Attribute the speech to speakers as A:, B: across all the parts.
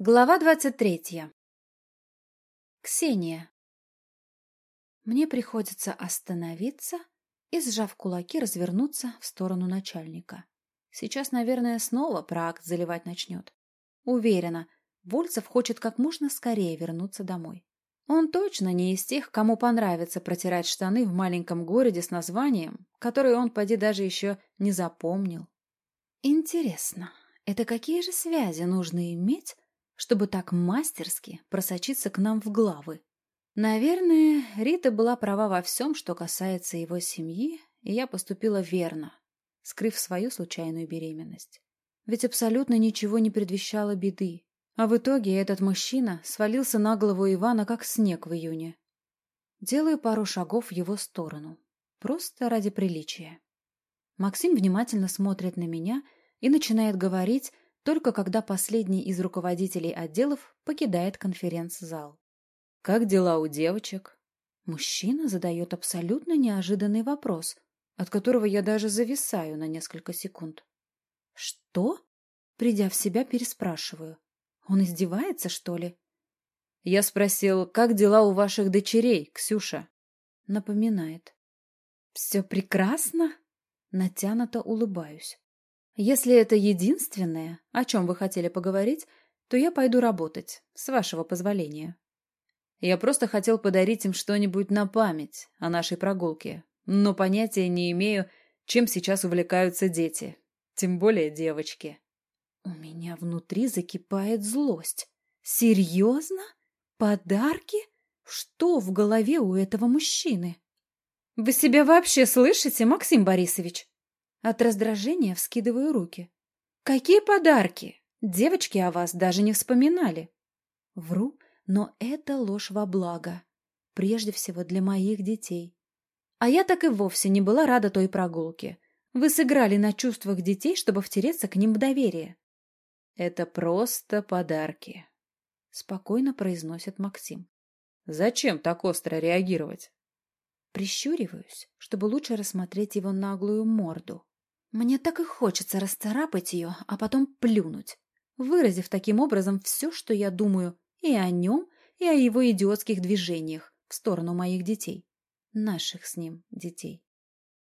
A: Глава двадцать третья. Ксения. Мне приходится остановиться и, сжав кулаки, развернуться в сторону начальника. Сейчас, наверное, снова про акт заливать начнет. Уверена, Вольцев хочет как можно скорее вернуться домой. Он точно не из тех, кому понравится протирать штаны в маленьком городе с названием, которое он, поди, даже еще не запомнил. Интересно, это какие же связи нужно иметь, чтобы так мастерски просочиться к нам в главы. Наверное, Рита была права во всем, что касается его семьи, и я поступила верно, скрыв свою случайную беременность. Ведь абсолютно ничего не предвещало беды. А в итоге этот мужчина свалился на голову Ивана, как снег в июне. Делаю пару шагов в его сторону. Просто ради приличия. Максим внимательно смотрит на меня и начинает говорить, только когда последний из руководителей отделов покидает конференц-зал. «Как дела у девочек?» Мужчина задает абсолютно неожиданный вопрос, от которого я даже зависаю на несколько секунд. «Что?» Придя в себя, переспрашиваю. «Он издевается, что ли?» Я спросил, как дела у ваших дочерей, Ксюша? Напоминает. Все прекрасно? Натянуто улыбаюсь. Если это единственное, о чем вы хотели поговорить, то я пойду работать, с вашего позволения. Я просто хотел подарить им что-нибудь на память о нашей прогулке, но понятия не имею, чем сейчас увлекаются дети, тем более девочки. У меня внутри закипает злость. Серьезно? Подарки? Что в голове у этого мужчины? Вы себя вообще слышите, Максим Борисович? От раздражения вскидываю руки. «Какие подарки? Девочки о вас даже не вспоминали». Вру, но это ложь во благо. Прежде всего для моих детей. А я так и вовсе не была рада той прогулке. Вы сыграли на чувствах детей, чтобы втереться к ним в доверие. «Это просто подарки», — спокойно произносит Максим. «Зачем так остро реагировать?» Прищуриваюсь, чтобы лучше рассмотреть его наглую морду. Мне так и хочется расцарапать ее, а потом плюнуть, выразив таким образом все, что я думаю и о нем, и о его идиотских движениях в сторону моих детей. Наших с ним детей.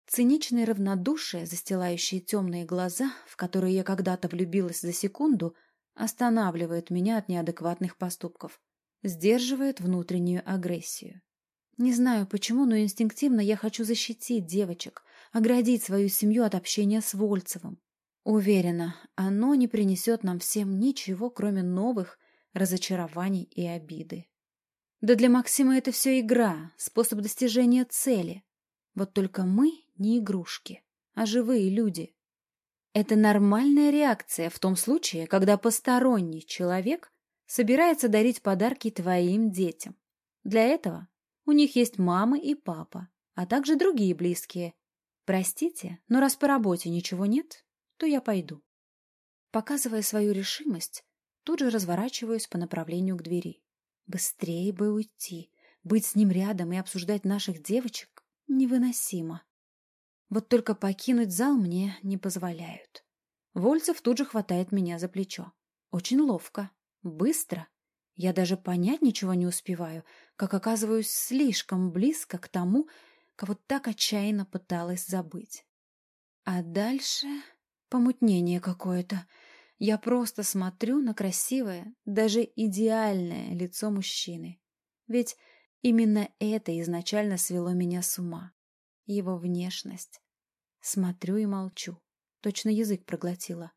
A: Циничное равнодушие, застилающее темные глаза, в которые я когда-то влюбилась за секунду, останавливает меня от неадекватных поступков, сдерживает внутреннюю агрессию. Не знаю почему, но инстинктивно я хочу защитить девочек, оградить свою семью от общения с Вольцевым. Уверена, оно не принесет нам всем ничего, кроме новых разочарований и обиды. Да для Максима это все игра, способ достижения цели. Вот только мы не игрушки, а живые люди. Это нормальная реакция в том случае, когда посторонний человек собирается дарить подарки твоим детям. Для этого у них есть мамы и папа, а также другие близкие, Простите, но раз по работе ничего нет, то я пойду. Показывая свою решимость, тут же разворачиваюсь по направлению к двери. Быстрее бы уйти. Быть с ним рядом и обсуждать наших девочек невыносимо. Вот только покинуть зал мне не позволяют. Вольцев тут же хватает меня за плечо. Очень ловко, быстро. Я даже понять ничего не успеваю, как оказываюсь слишком близко к тому, кого так отчаянно пыталась забыть. А дальше помутнение какое-то. Я просто смотрю на красивое, даже идеальное лицо мужчины. Ведь именно это изначально свело меня с ума. Его внешность. Смотрю и молчу. Точно язык проглотила.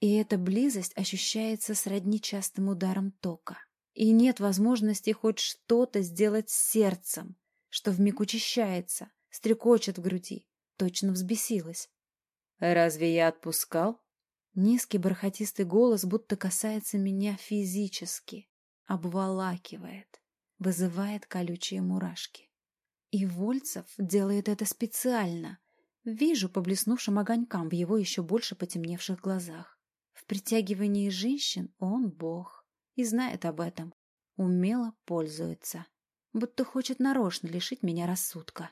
A: И эта близость ощущается сродни частым ударом тока. И нет возможности хоть что-то сделать с сердцем, что вмиг учащается, стрекочет в груди. Точно взбесилась. «Разве я отпускал?» Низкий бархатистый голос будто касается меня физически, обволакивает, вызывает колючие мурашки. И Вольцев делает это специально. Вижу по блеснувшим огонькам в его еще больше потемневших глазах. В притягивании женщин он бог и знает об этом. Умело пользуется будто хочет нарочно лишить меня рассудка.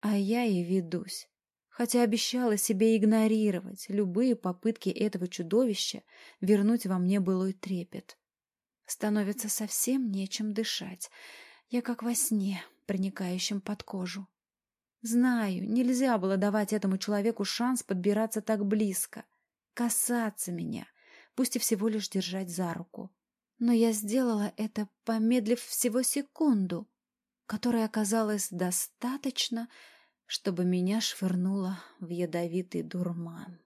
A: А я и ведусь, хотя обещала себе игнорировать любые попытки этого чудовища вернуть во мне былой трепет. Становится совсем нечем дышать. Я как во сне, проникающем под кожу. Знаю, нельзя было давать этому человеку шанс подбираться так близко, касаться меня, пусть и всего лишь держать за руку. Но я сделала это, помедлив всего секунду, которой оказалось достаточно, чтобы меня швырнуло в ядовитый дурман.